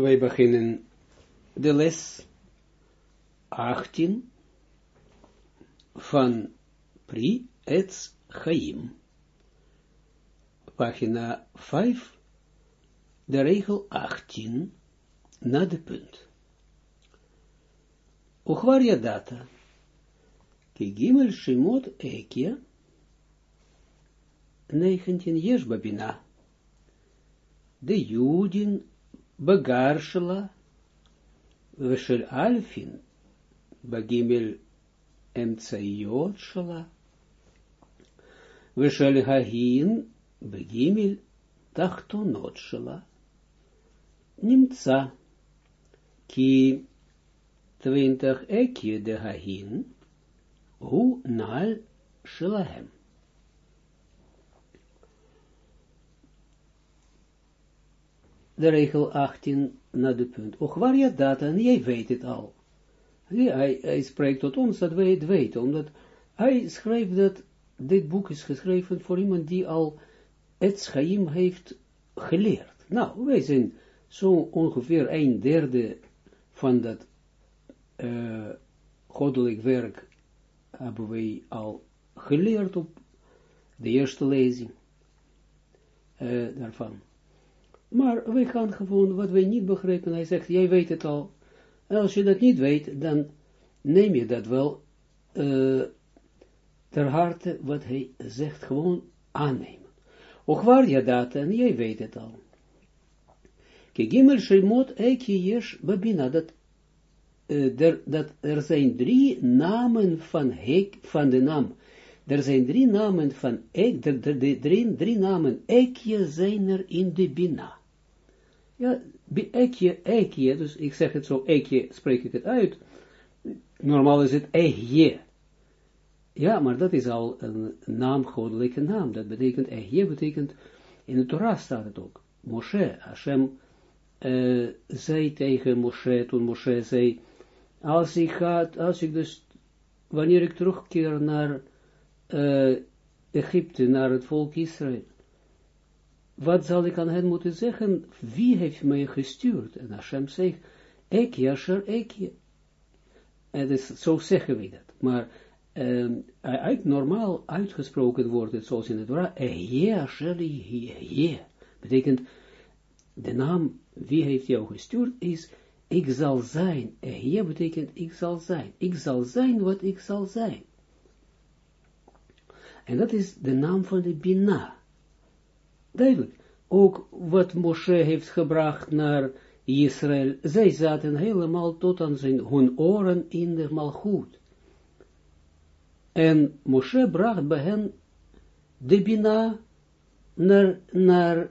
wij beginnen de les 18 van Pri Etz Chaim. Pagina 5, de regel 18, na de punt. Uchwaria data, ki gimel shimot ekia, 19 yesh babina, de Begarshela, veshel alfin, begimel emtsayot shela, hahin, begimel tachtonot ki 20 ekje de hahin, hu nal shelahem. De regel 18 naar de punt. Och waar je dat, en jij weet het al. Hij, hij spreekt tot ons dat wij het weten, omdat hij schrijft dat dit boek is geschreven voor iemand die al het schaim heeft geleerd. Nou, wij zijn zo ongeveer een derde van dat uh, goddelijk werk hebben wij al geleerd op de eerste lezing uh, daarvan. Maar wij gaan gewoon wat wij niet begrijpen. Hij zegt, jij weet het al. En als je dat niet weet, dan neem je dat wel uh, ter harte wat hij zegt, gewoon aannemen. Och waar je dat, en jij weet het al. Kegimel Shemot Eki Yesh Babina, dat, uh, der, dat er zijn drie namen van, hek, van de naam. Er zijn drie namen van Ek, de, drie, drie namen Ekje zijn er in de Bina. Ja, ekje, ekje, dus ik zeg het zo, ekje, spreek ik het uit. Normaal is het ehje. Ja, maar dat is al een naam, goddelijke naam. Dat betekent, ehje betekent, in de Torah staat het ook. Moshe, Hashem, uh, zei tegen Moshe, toen Moshe zei, als ik ga, als ik dus, wanneer ik terugkeer naar uh, Egypte, naar het volk Israël, wat zal ik aan hen moeten zeggen? Wie heeft mij gestuurd? En Hashem zegt, ik, Yasher, ik. En dus, zo zeggen we dat. Maar um, uit, normaal uitgesproken wordt het zoals in het Torah, Yasher, je. Betekent, de naam, wie heeft jou gestuurd, is, ik zal zijn. Je betekent, ik zal zijn. Ik zal zijn wat ik zal zijn. En dat is de naam van de Bina. Duidelijk. Ook wat Moshe heeft gebracht naar Israël, zij zaten helemaal tot aan zijn, hun oren in de malgoed. En Moshe bracht bij hen de Bina naar, naar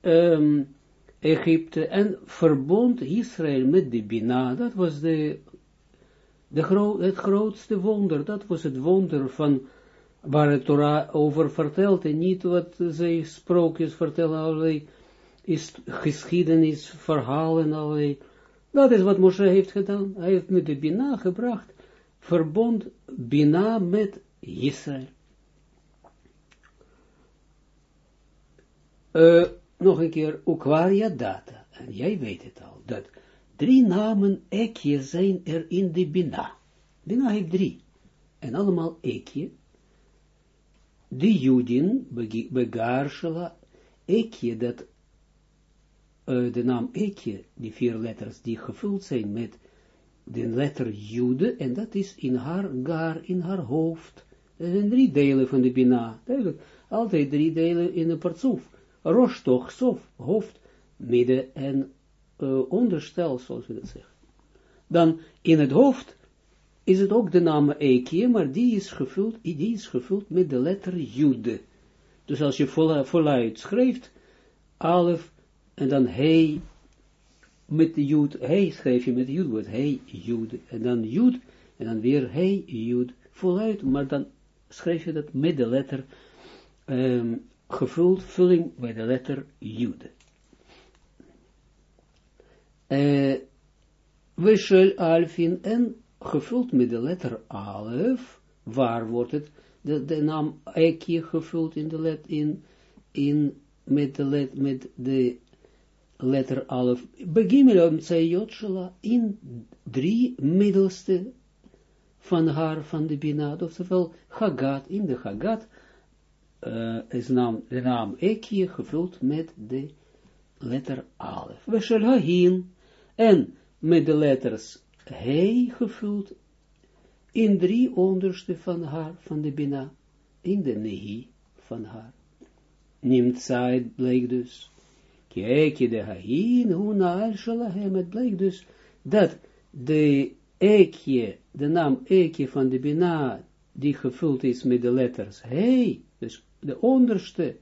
um, Egypte en verbond Israël met de Bina. Dat was de, de het grootste wonder, dat was het wonder van waar het Torah over vertelt en niet wat zij sprookjes vertellen, allerlei is geschiedenis, verhalen, allerlei. Dat is wat Moshe heeft gedaan. Hij heeft met de Bina gebracht, verbond Bina met Israël. Uh, nog een keer, Ukwaria data, en jij weet het al, dat drie namen Ekje zijn er in de Bina. Bina heeft drie, en allemaal Ekje, de Judin, begaarshela, ekje, dat de naam ekje, die vier letters die gevuld zijn met de letter Jude, en dat is in haar gar, in haar hoofd. Er zijn drie delen van de Bina, duidelijk, altijd drie delen in een partsoef. Rosh toch, sof, hoofd, midden en onderstel, zoals we dat zeggen. Dan in het hoofd is het ook de naam Ekie, maar die is gevuld, die is gevuld met de letter Jude. Dus als je voluit schrijft, Alef, en dan hij, met de Jud, hij schrijf je met de Jud, hij, Jude, en dan Jud, en dan weer hij, Jud, voluit, maar dan schrijf je dat met de letter, um, gevuld, vulling bij de letter Jude. Uh, we alfin en gevuld met de letter alef, waar wordt het, de, de naam Ekje gevuld in de let, in, in, met de let, met de letter alef, begimel om Jotshela in drie middelste van haar, van de binad, oftewel Hagat, in de Hagat, uh, is naam, de naam Ekie gevuld met de letter Alef. We hin, en met de letters He gevuld in drie onderste van haar, van de Bina, in de Nehi van haar. Nimt zij, bleek dus, Kijk de hain, huna al shalahem, het bleek dus, dat de ekje, de naam ekje van de Bina, die gevuld is met de letters He, dus de onderste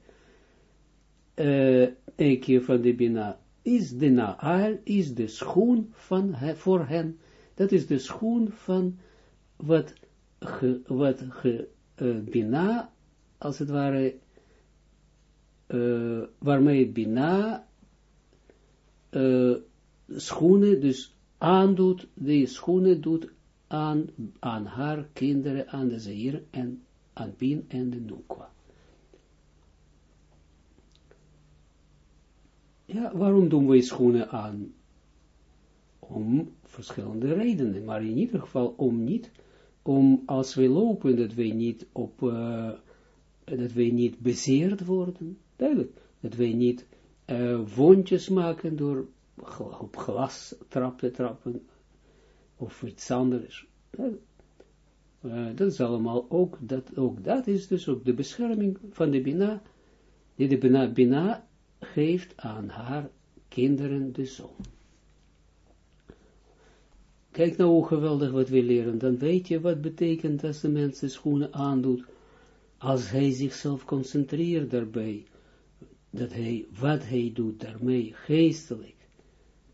uh, ekje van de Bina, is de Naal, is de schoen van, voor hen, dat is de schoen van wat, ge, wat ge, uh, Bina, als het ware, uh, waarmee Bina uh, schoenen, dus aandoet, die schoenen doet aan, aan haar kinderen, aan de Zeir en aan Pin en de Nukwa. Ja, waarom doen wij schoenen aan? Om verschillende redenen, maar in ieder geval om niet, om als we lopen, dat wij niet op, uh, dat wij niet bezeerd worden, duidelijk, dat wij niet uh, wondjes maken door op glas trappen, trappen, of iets anders. Uh, dat is allemaal ook, dat, ook dat is dus ook de bescherming van de Bina, die de Bina, Bina geeft aan haar kinderen de zon. Kijk nou hoe geweldig wat we leren, dan weet je wat betekent als de mensen schoenen aandoet, als hij zichzelf concentreert daarbij, dat hij, wat hij doet daarmee, geestelijk.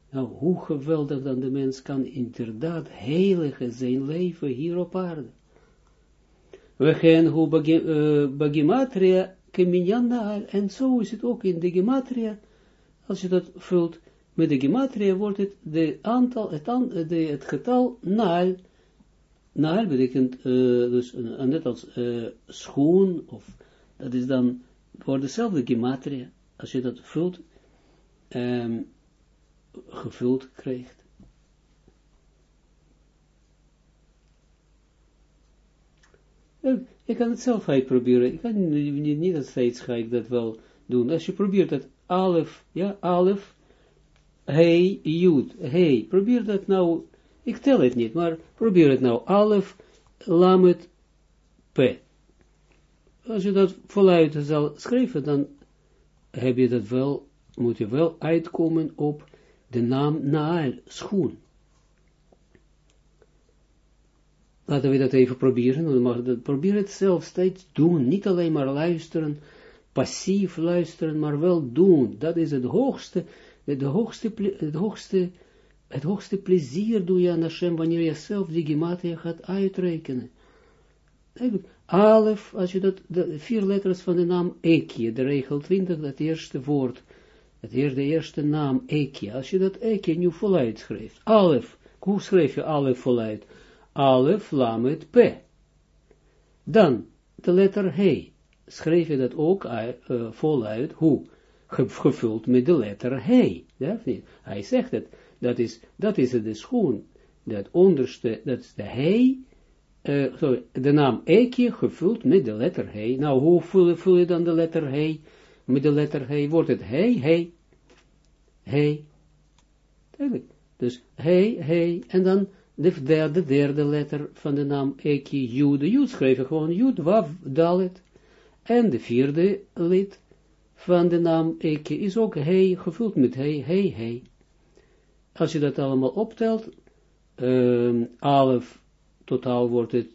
Nou, hoe geweldig dan de mens kan inderdaad heilige zijn leven hier op aarde. We gaan hoe bagimatria keminyan en zo is het ook in de gematria, als je dat vult, met de gematria wordt het de aantal, het, an, de, het getal naal, naal betekent uh, dus uh, net als schoen, of dat is dan voor dezelfde gematria, als je dat vult, um, gevuld krijgt. Ik kan het zelf uitproberen. Ik kan niet, niet dat steeds ga ik dat wel doen. Als je probeert dat alef, ja, alef, hey, jud, hey, probeer dat nou, ik tel het niet, maar probeer het nou, alef, lamet, p. Als je dat voluit zal schrijven, dan heb je dat wel, moet je wel uitkomen op de naam Naal, schoen. Laten we dat even proberen, maar probeer het zelf steeds doen, niet alleen maar luisteren, passief luisteren, maar wel doen. Dat is het hoogste, het hoogste, het hoogste, het hoogste plezier doe je aan Hashem, wanneer je zelf die gematia gaat uitrekenen. Alef, als je dat, de vier letters van de naam Ekje, de regel 20, dat eerste woord, het eerste, de eerste naam Ekje, als je dat Ekje nu voluit schrijft, Alef, hoe schrijf je Alef voluit? Alef, Lamet, P. Dan, de letter He, schrijf je dat ook uh, voluit, hoe? Gevuld met de letter He, ja, Hij zegt het, dat is, dat is de schoen, dat onderste, dat is de He, uh, sorry, de naam Ekje gevuld met de letter He. Nou, hoe vul, je dan de letter He? Met de letter He wordt het He, He, He. Duidelijk. Dus He, He, en dan de derde, derde letter van de naam Eki, Jude. Jude schrijf je gewoon Jude, Wav, Dalet. En de vierde lid van de naam Eki is ook He, gevuld met He, He, He. Als je dat allemaal optelt, um, Alef, totaal wordt het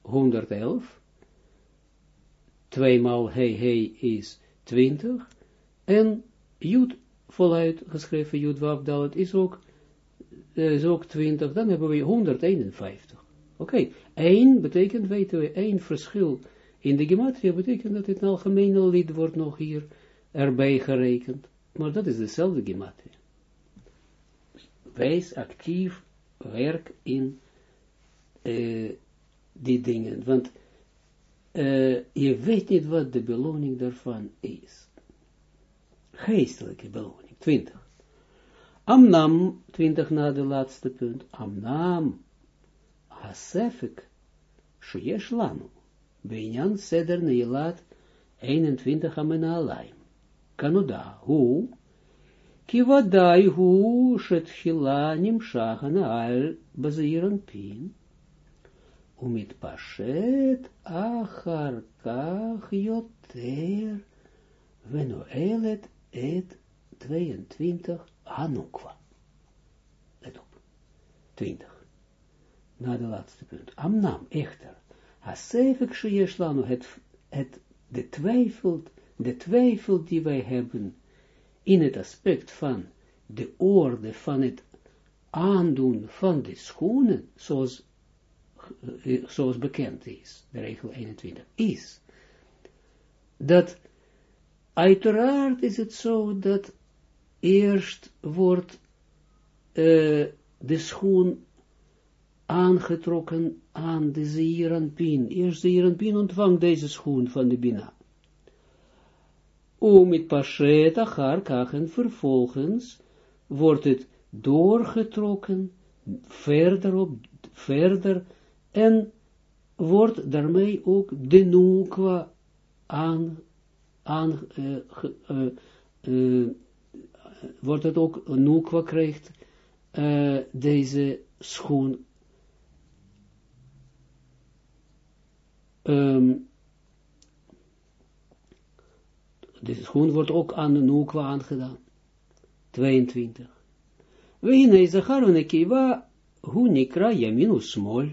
111. Tweemaal He, He is 20. En Jud, voluit geschreven, Jud, Wav, Dalet, is ook is ook 20, dan hebben we 151. Oké, okay. 1 betekent, weten we, 1 verschil in de gematria betekent dat het algemene lid wordt nog hier erbij gerekend. Maar dat is dezelfde gematria. Wees actief, werk in uh, die dingen, want uh, je weet niet wat de beloning daarvan is. Geestelijke beloning, 20. Amnam, 20 na de laatste punt, Amnam, Hasefik, Sheyesh Lanu, Binyan Seder Neilat, 21 Amenalaim. Kanoda, hoe? Kivadai hu shetchila nimshach al baziran pin. Umit pashet achar kach yoter venoelet et 22 Hanukwa. Let op. 20. Na de laatste punt. Amnam, echter. Hasefik sheyesh het, het, de twijfel, de twijfel die wij hebben in het aspect van de orde van het aandoen van de schoenen, zoals, eh, zoals bekend is, de regel 21, is dat uiteraard is het zo dat eerst wordt uh, de schoen aangetrokken aan de zeeranpien. Eerst de zeeranpien ontvangt deze schoen van de bina. Om het pashet achar en vervolgens wordt het doorgetrokken, verder op, verder, en wordt daarmee ook de nukwa aan, aan uh, wordt het ook nukwa krijgt, deze schoen. Um, de schoen wordt ook aan de Nukwa aangedaan. 22. Weine Zachar Nekiva, hu nikra yaminu smol.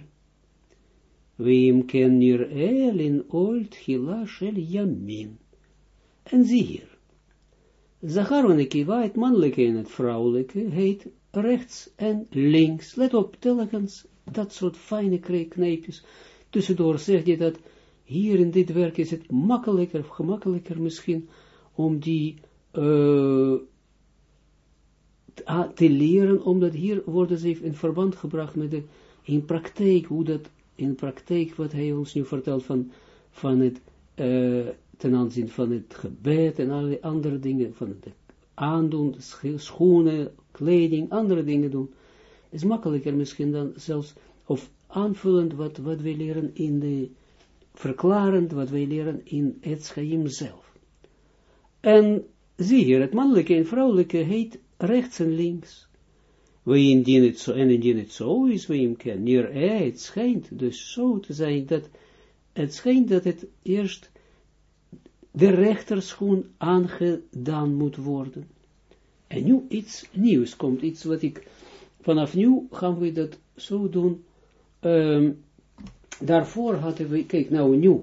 Weim ken nir elin old hila shel yamin. En zie hier. Zachar het mannelijke en het vrouwelijke, heet rechts en links. Let op, telkens dat soort fijne kneepjes. Tussendoor zeg je dat hier in dit werk is het makkelijker, of gemakkelijker misschien, om die uh, te leren, omdat hier worden ze in verband gebracht met de, in praktijk, hoe dat, in praktijk, wat hij ons nu vertelt van, van het, uh, ten aanzien van het gebed en allerlei andere dingen, van het aandoen, schoenen, kleding, andere dingen doen, is makkelijker misschien dan zelfs, of aanvullend wat, wat wij leren in de, verklarend wat wij leren in het schaim zelf. En zie hier, het mannelijke en vrouwelijke heet rechts en links. We indien het zo, en indien het zo is, we hem kennen, hier, het schijnt dus zo te zijn, dat het schijnt dat het eerst de rechterschoen aangedaan moet worden. En nu iets nieuws komt, iets wat ik, vanaf nu gaan we dat zo doen, um, daarvoor hadden we, kijk nou nu,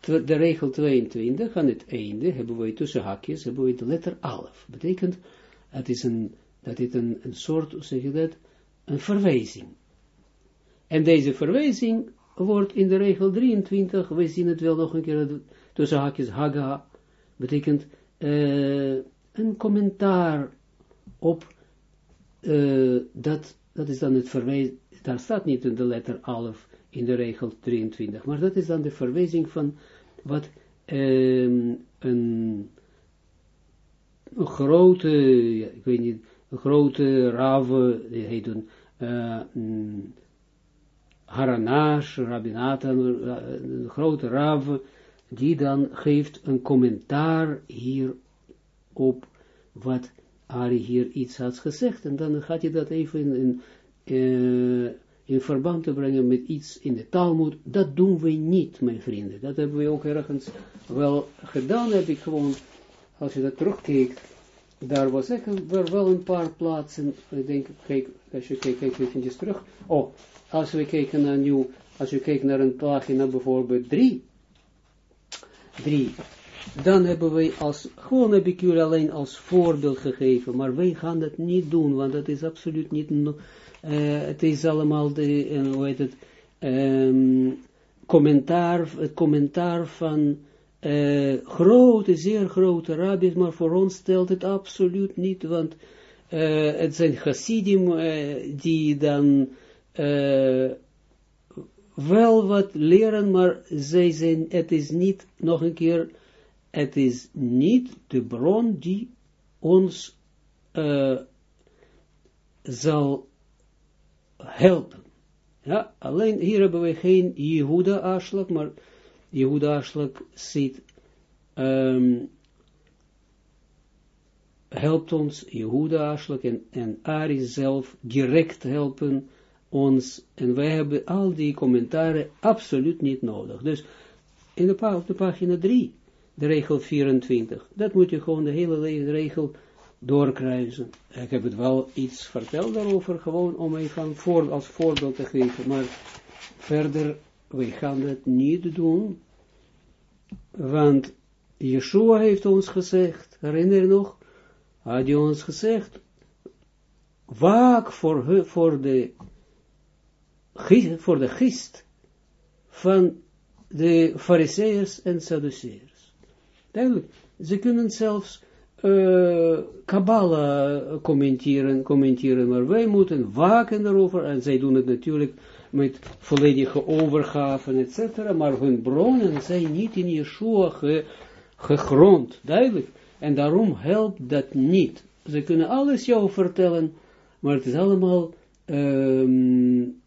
de regel 22 aan het einde hebben we tussen hakjes, hebben we de letter alf. Betekent, het is een, dat het een, een soort, hoe zeg je dat, een verwijzing. En deze verwijzing wordt in de regel 23, we zien het wel nog een keer, tussen hakjes haga, betekent uh, een commentaar op, uh, dat, dat is dan het verwijzing, daar staat niet in de letter alf, in de regel 23. Maar dat is dan de verwijzing van wat um, een, een, grote, ik weet niet, een grote rave, die heet een uh, Haranash, Rabinatan, een grote rave, die dan geeft een commentaar hier op wat Ari hier iets had gezegd. En dan gaat hij dat even in, uh, in verband te brengen met iets in de Talmud, dat doen we niet, mijn vrienden. Dat hebben we ook ergens wel gedaan, heb ik gewoon, als je dat terugkijkt, daar was ik er wel een paar plaatsen, ik denk, kijk, als je kijkt, kijk terug, oh, als we kijken naar nieuw, als je kijkt naar een pagina bijvoorbeeld 3, 3, dan hebben wij als, gewoon heb ik jullie alleen als voorbeeld gegeven, maar wij gaan dat niet doen, want dat is absoluut niet uh, het is allemaal de, uh, hoe heet het, um, commentaar, het commentaar van uh, grote, zeer grote rabbis, maar voor ons stelt het absoluut niet, want uh, het zijn chassidim die dan wel wat leren, maar zij zijn, het is niet, nog een keer, het is niet de bron die ons zal helpen. Ja, alleen hier hebben we geen Jehuda aanslag, maar Jehuda aanslag ziet, um, helpt ons, Jehuda aanslag en, en Ari zelf direct helpen ons, en wij hebben al die commentaren absoluut niet nodig. Dus in de, op de pagina 3, de regel 24, dat moet je gewoon de hele regel doorkruisen. Ik heb het wel iets verteld daarover, gewoon om even als voorbeeld te geven, maar verder, we gaan het niet doen, want Yeshua heeft ons gezegd, herinner je nog, had hij ons gezegd, waak voor, de, voor de gist van de fariseërs en Sadduceërs. Duidelijk, ze kunnen zelfs uh, Kabbalah commenteren, commenteren, maar wij moeten waken daarover, en zij doen het natuurlijk met volledige overgave, etc., maar hun bronnen zijn niet in Yeshua ge, gegrond, duidelijk, en daarom helpt dat niet. Ze kunnen alles jou vertellen, maar het is allemaal um,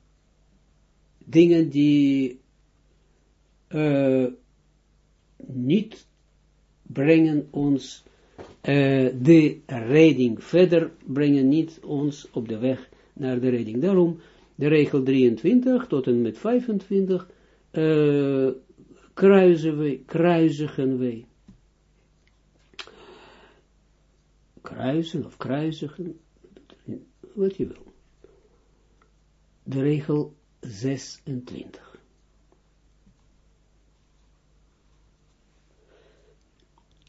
dingen die uh, niet brengen ons uh, de redding, verder brengen niet ons op de weg naar de redding. Daarom de regel 23 tot en met 25 uh, kruisen wij, kruisigen wij. Kruisen of kruisigen, wat je wil. De regel 26.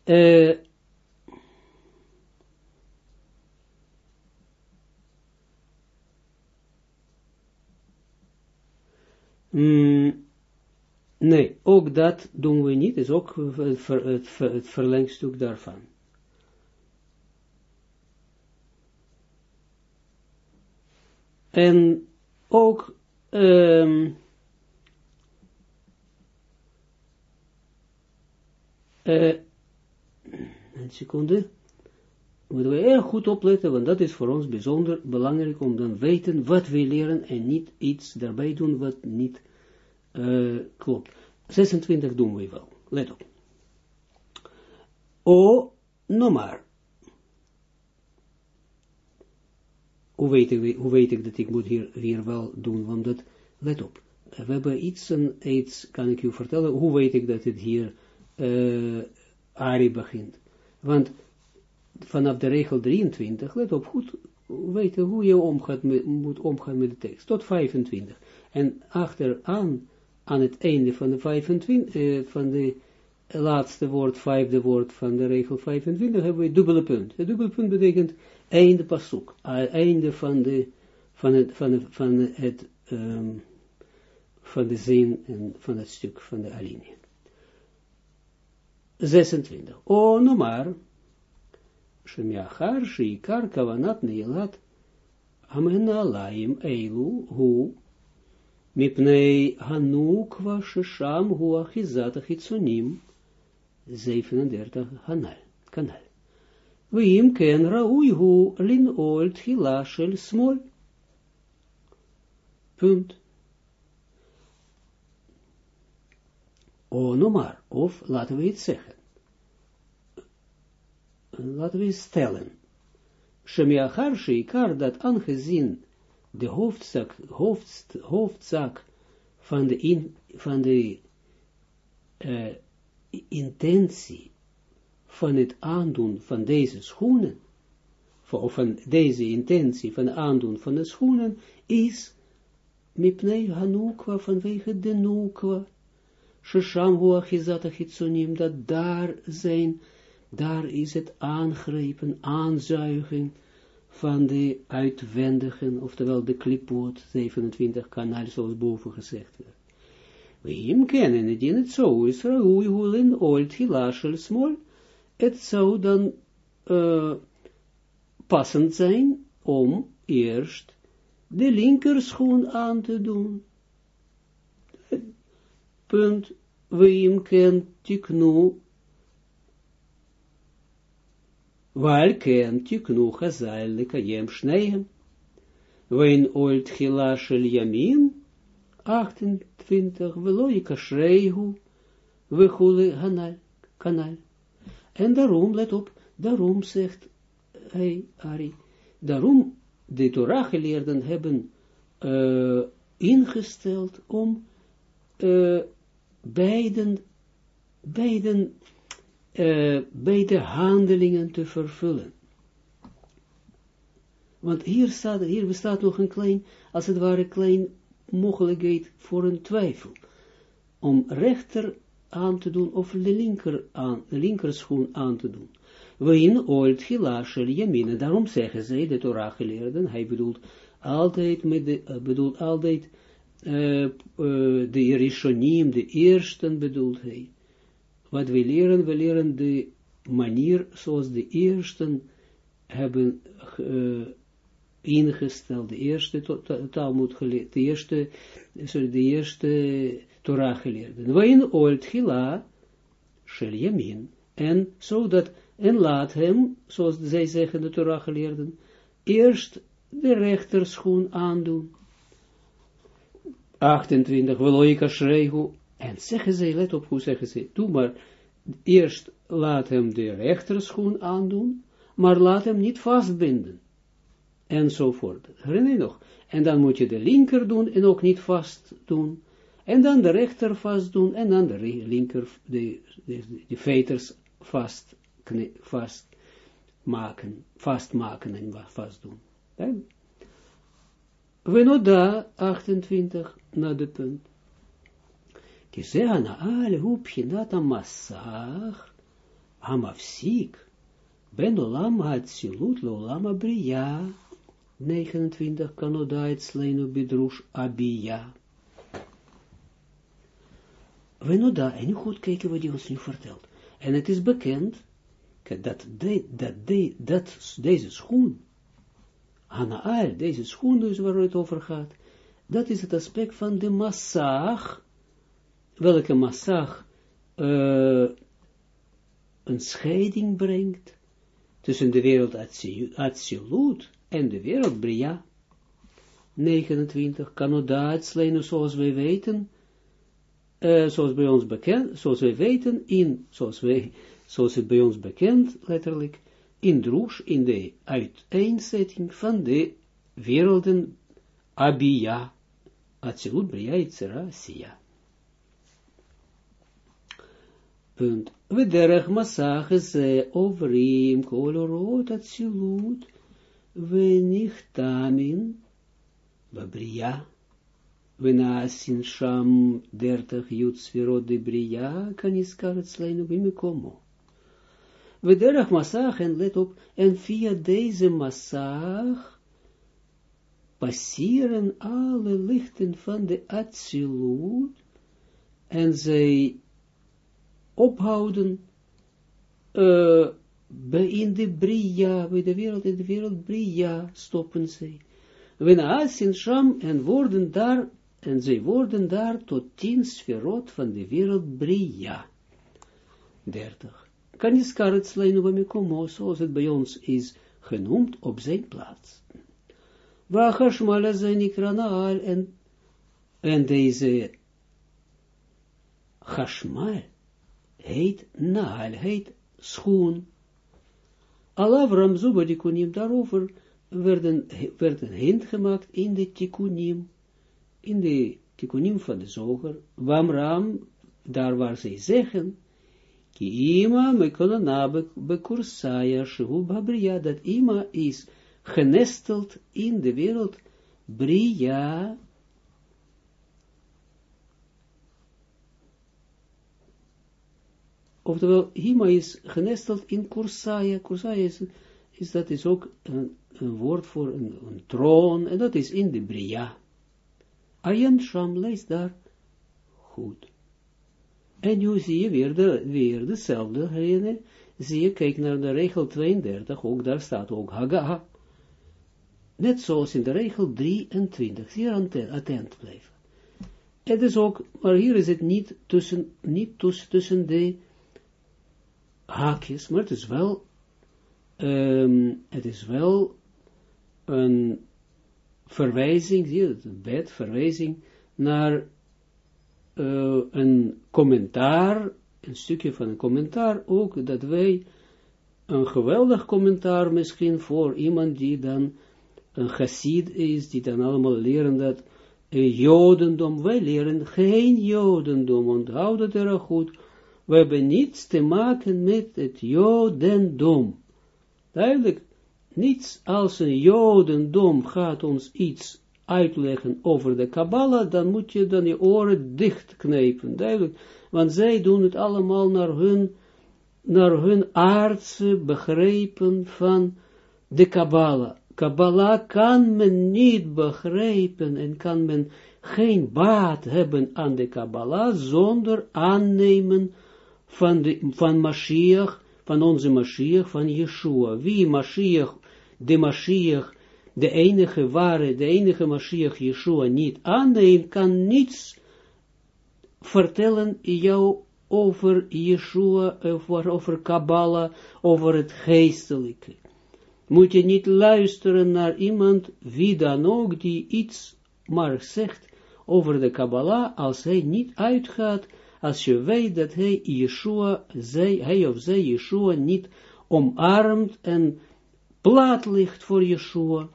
Uh, mm, nee, ook dat doen we niet, is ook het, het, verlengstuk daarvan. En ook um, uh, een seconde, moeten we erg goed opletten, want dat is voor ons bijzonder belangrijk om dan weten wat we leren en niet iets daarbij doen wat niet uh, klopt. 26 doen we wel, let op. O, no maar. Hoe weet, ik, hoe weet ik dat ik moet hier, hier wel doen, want dat, let op. We hebben iets en iets, kan ik u vertellen, hoe weet ik dat het hier uh, Ari begint. Want vanaf de regel 23, let op, goed weten hoe je omgaat moet omgaan met de tekst, tot 25. En achteraan, aan het einde van de 25, eh, van de laatste woord, vijfde woord van de regel 25, hebben we dubbele punt. Het dubbele punt betekent einde pasuk, einde van de, van het, van van het, um, van de zin en van het stuk van de alinea. 26. O nomar, shemiachar sheikar kavanat neilat amenalaim eilu hu mipnei hanukva shesham hu achizat achitsunim 37 kanal. kanal. Vim ken raui hu lin olt hilashel smol. Punt. O of het zeggen. Laten we het stellen. Shemiachar sheikar dat aangezien de hoofdzak, hoofd, hoofdzak van de, van de uh, intentie van het aandoen van deze schoenen, of van deze intentie van aandoen van de schoenen, is mipnei hanukwa vanwege de nukwa, Shesham huachizat dat daar zijn, daar is het aangrepen, aanzuigen van de uitwendigen, oftewel de klippoort, 27 kanaal, zoals boven gezegd werd. We hem kennen het in het zo is, raui hulen olt hilashel smol, het zou dan uh, passend zijn om eerst de linkerschoen aan te doen. Punt, weim ken tiknu, waar ken tiknu chazal lekayem shneim, Wein old gila shel yamin, 28, veloika shreihu, we hanal, kanal. En daarom, let op, daarom zegt hij, Ari, daarom de Torah geleerden hebben ingesteld om uh, beiden, beiden, uh, beide handelingen te vervullen. Want hier, staat, hier bestaat nog een klein, als het ware, klein mogelijkheid voor een twijfel. Om rechter aan te doen of de linker, aan, de linkerschoen aan te doen. We in old hilashel yamine, daarom zeggen zij, de Torah geleerden, hij bedoelt altijd, de, uh, bedoelt altijd uh, de Rishonim, de eersten bedoelt hij. Wat we leren, we leren de manier zoals de eersten hebben ingesteld, de eerste Talmud geleerd, de eerste, sorry, de eerste Torah geleerden. Wein old hila shel yamin. En zodat, en laat hem, zoals zij zeggen, de Torah geleerden, eerst de rechterschoen aandoen. 28, veloika shreihu. En zeggen ze, let op hoe zeggen ze, doe maar, eerst laat hem de rechterschoen aandoen, maar laat hem niet vastbinden enzovoort. Herinner je nog? En dan moet je de linker doen en ook niet vast doen. En dan de rechter vast doen en dan de linker, de, de, de veters vast, vast maken, vastmaken en vast doen. We noda 28 naar de punt. Kizehana al hupchinat amassach amafsik ben olam hatzilut lo olam abriya 29 kanodait sleinu bidrush abia. We nou daar, en nu goed kijken wat hij ons nu vertelt. En het is bekend, dat, dat, dat deze schoen, Hanaal, deze schoen dus waar het over gaat, dat is het aspect van de massag, welke massag uh, een scheiding brengt tussen de wereld Atsilut en de wereld Bria. 29, Kanodaat slenen zoals wij weten, uh, zoals bij ons bekend, zoals wij weten, in, zoals, wij, zoals het bij ons bekend, letterlijk, in droes, in de uiteenzetting van de werelden Abia, Atsilut, Bria, Itzera, Sia. punt. We derg massach over hem, kolorot atzilut we nichtamin babria. We nasin sham dertig jut sferot de bria kan iskar het sleinu bimikomo. We derg massach en let op en via deze massach passeren alle lichten van de atzilut en zij ophouden uh, in de Bria, bij de wereld, in de wereld Bria, stoppen zij. Wenaas Sham, en worden daar, en zij worden daar tot tien sferot van de wereld Bria. 30. Kan je skarretsleinu bamikomo, zoals het bij ons is genoemd op zijn plaats. Wachashmala zijn ikranaal, en, en deze Hashmal heet Naal, heet schoen, Alav Ramzuba Tikunim, daarover werden, werd een hint gemaakt in de Tikunim, in de Tikunim van de zoger, Wamram, daar waar zij zeggen, Ki ima mekolana bekursaya shehu dat ima is genesteld in de wereld Bria, Oftewel, Hima is genesteld in Kursaya. Kursaya is, dat is ook een, een woord voor een, een, troon, en dat is in de Bria. Ayan Sham leest daar goed. En nu zie je weer, de, weer dezelfde reden. Zie je, kijk naar de regel 32, ook daar staat ook Haga. Net zoals in de regel 23, zeer attent blijven. Het is ook, maar hier is het niet tussen, niet tussen, tussen de haakjes, maar het is wel, um, het is wel een verwijzing, zie je het, bet, verwijzing naar uh, een commentaar, een stukje van een commentaar, ook dat wij een geweldig commentaar misschien voor iemand die dan een chassid is, die dan allemaal leren dat uh, jodendom, wij leren geen jodendom, onthoud het er goed, we hebben niets te maken met het jodendom. Duidelijk, niets als een jodendom gaat ons iets uitleggen over de Kabbalah, dan moet je dan je oren dichtknijpen, duidelijk, want zij doen het allemaal naar hun, naar hun aardse begrepen van de Kabbalah. Kabbalah kan men niet begrijpen en kan men geen baat hebben aan de Kabbalah zonder aannemen van, de, van Mashiach, van onze Mashiach, van Yeshua. Wie Mashiach, de Mashiach, de enige ware, de enige Mashiach Yeshua niet aanneemt, kan niets vertellen jou over Yeshua, over, over Kabbalah, over het geestelijke. Moet je niet luisteren naar iemand, wie dan ook, die iets maar zegt over de Kabbalah, als hij niet uitgaat, als je weet dat hij Yeshua, zij, hij of zij Yeshua niet omarmt en plaat ligt voor Yeshua,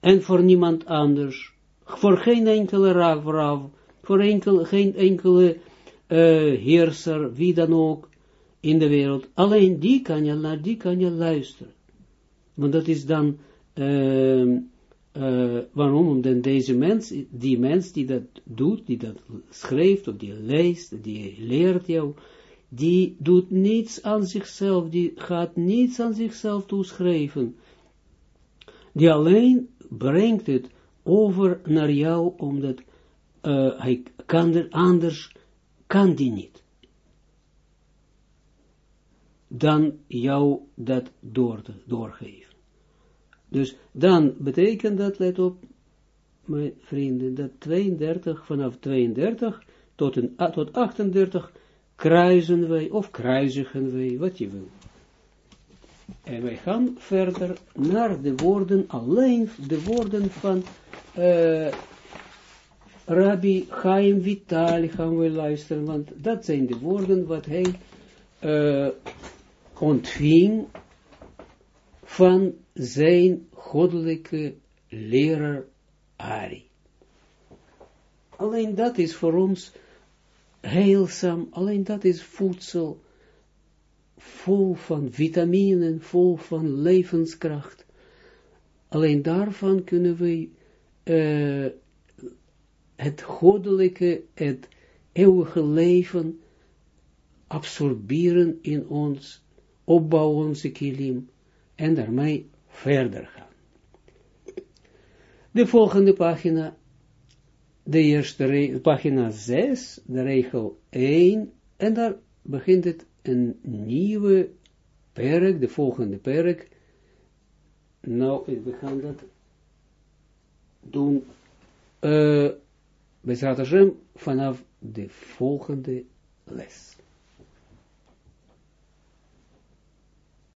en voor niemand anders, voor geen enkele rav, voor geen enkele uh, heerser, wie dan ook, in de wereld. Alleen die kan je, die kan je luisteren. Want dat is dan, uh, uh, waarom? Omdat deze mens, die mens die dat doet, die dat schrijft, of die leest, die leert jou, die doet niets aan zichzelf, die gaat niets aan zichzelf toeschrijven. Die alleen brengt het over naar jou, omdat uh, hij kan er anders, kan die niet. Dan jou dat door, doorgeven. Dus dan betekent dat, let op, mijn vrienden, dat 32, vanaf 32 tot, een, tot 38 kruisen wij, of kruisigen wij, wat je wil. En wij gaan verder naar de woorden, alleen de woorden van uh, Rabbi Chaim Vital gaan we luisteren, want dat zijn de woorden wat hij uh, ontving van zijn goddelijke leraar Ari. Alleen dat is voor ons heilzaam, alleen dat is voedsel vol van vitaminen, vol van levenskracht. Alleen daarvan kunnen we uh, het goddelijke, het eeuwige leven absorberen in ons, opbouwen onze kilim en daarmee verder gaan. De volgende pagina, de eerste pagina 6, de regel 1, en daar begint het een nieuwe perk, de volgende perk. Nou, we gaan dat doen, uh, Bezrat Hashem, vanaf de volgende les.